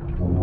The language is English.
Oh.